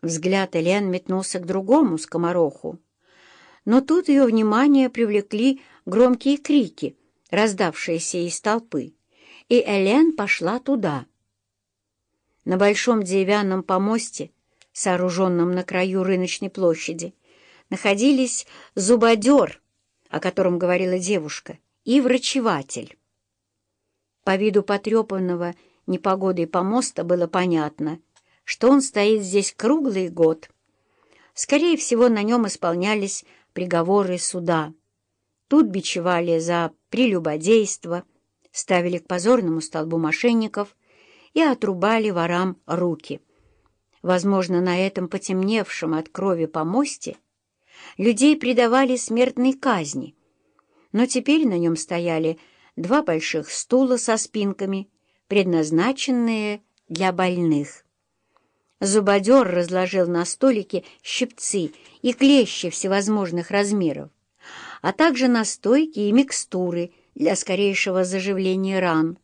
Взгляд Элен метнулся к другому скомороху. Но тут ее внимание привлекли громкие крики, раздавшиеся из толпы, и Элен пошла туда. На большом деревянном помосте, сооруженном на краю рыночной площади, находились зубодер, о котором говорила девушка, и врачеватель. По виду потрепанного непогодой помоста было понятно, что он стоит здесь круглый год. Скорее всего, на нем исполнялись приговоры суда. Тут бичевали за прелюбодейство, ставили к позорному столбу мошенников и отрубали ворам руки. Возможно, на этом потемневшем от крови помосте людей предавали смертной казни, но теперь на нем стояли два больших стула со спинками, предназначенные для больных. Зубодер разложил на столике щипцы и клещи всевозможных размеров, а также настойки и микстуры для скорейшего заживления ран.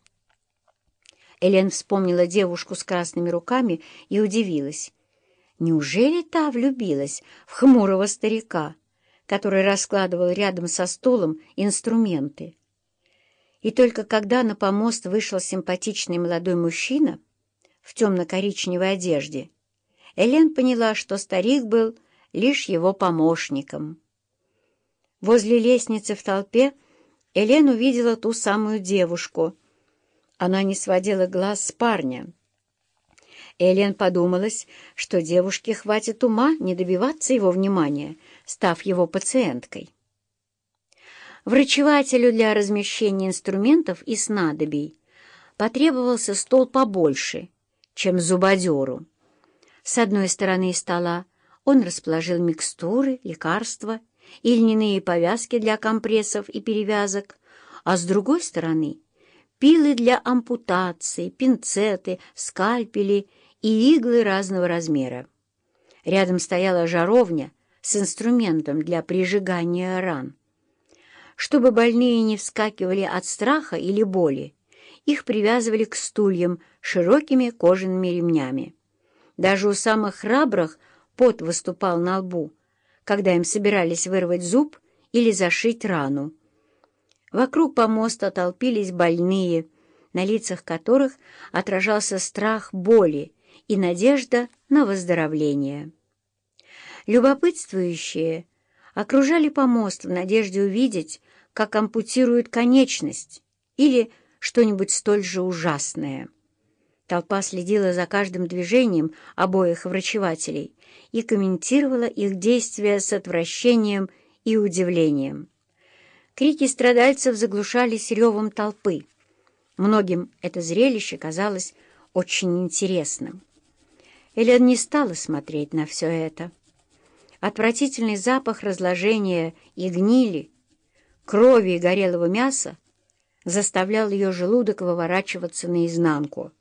Элен вспомнила девушку с красными руками и удивилась. Неужели та влюбилась в хмурого старика, который раскладывал рядом со стулом инструменты? И только когда на помост вышел симпатичный молодой мужчина, в темно-коричневой одежде, Элен поняла, что старик был лишь его помощником. Возле лестницы в толпе Элен увидела ту самую девушку. Она не сводила глаз с парня. Элен подумалась, что девушке хватит ума не добиваться его внимания, став его пациенткой. Врачевателю для размещения инструментов и снадобий потребовался стол побольше — чем зубодеру. С одной стороны стола он расположил микстуры, лекарства и льняные повязки для компрессов и перевязок, а с другой стороны — пилы для ампутации, пинцеты, скальпели и иглы разного размера. Рядом стояла жаровня с инструментом для прижигания ран. Чтобы больные не вскакивали от страха или боли, их привязывали к стульям широкими кожаными ремнями. Даже у самых храбрых пот выступал на лбу, когда им собирались вырвать зуб или зашить рану. Вокруг помоста толпились больные, на лицах которых отражался страх боли и надежда на выздоровление. Любопытствующие окружали помост в надежде увидеть, как ампутируют конечность или что-нибудь столь же ужасное. Толпа следила за каждым движением обоих врачевателей и комментировала их действия с отвращением и удивлением. Крики страдальцев заглушались ревом толпы. Многим это зрелище казалось очень интересным. Элен не стала смотреть на все это. Отвратительный запах разложения и гнили, крови и горелого мяса заставлял ее желудок выворачиваться наизнанку.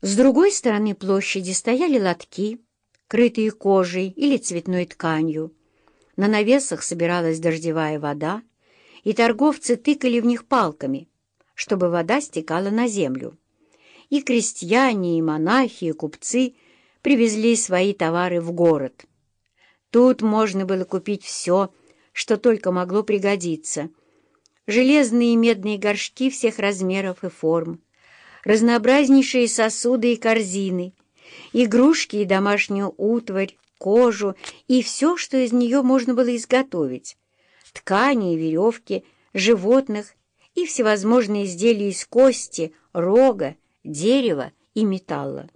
С другой стороны площади стояли лотки, крытые кожей или цветной тканью. На навесах собиралась дождевая вода, и торговцы тыкали в них палками, чтобы вода стекала на землю. И крестьяне, и монахи, и купцы привезли свои товары в город. Тут можно было купить все, что только могло пригодиться — железные и медные горшки всех размеров и форм, разнообразнейшие сосуды и корзины, игрушки и домашнюю утварь, кожу и все, что из нее можно было изготовить, ткани и веревки, животных и всевозможные изделия из кости, рога, дерева и металла.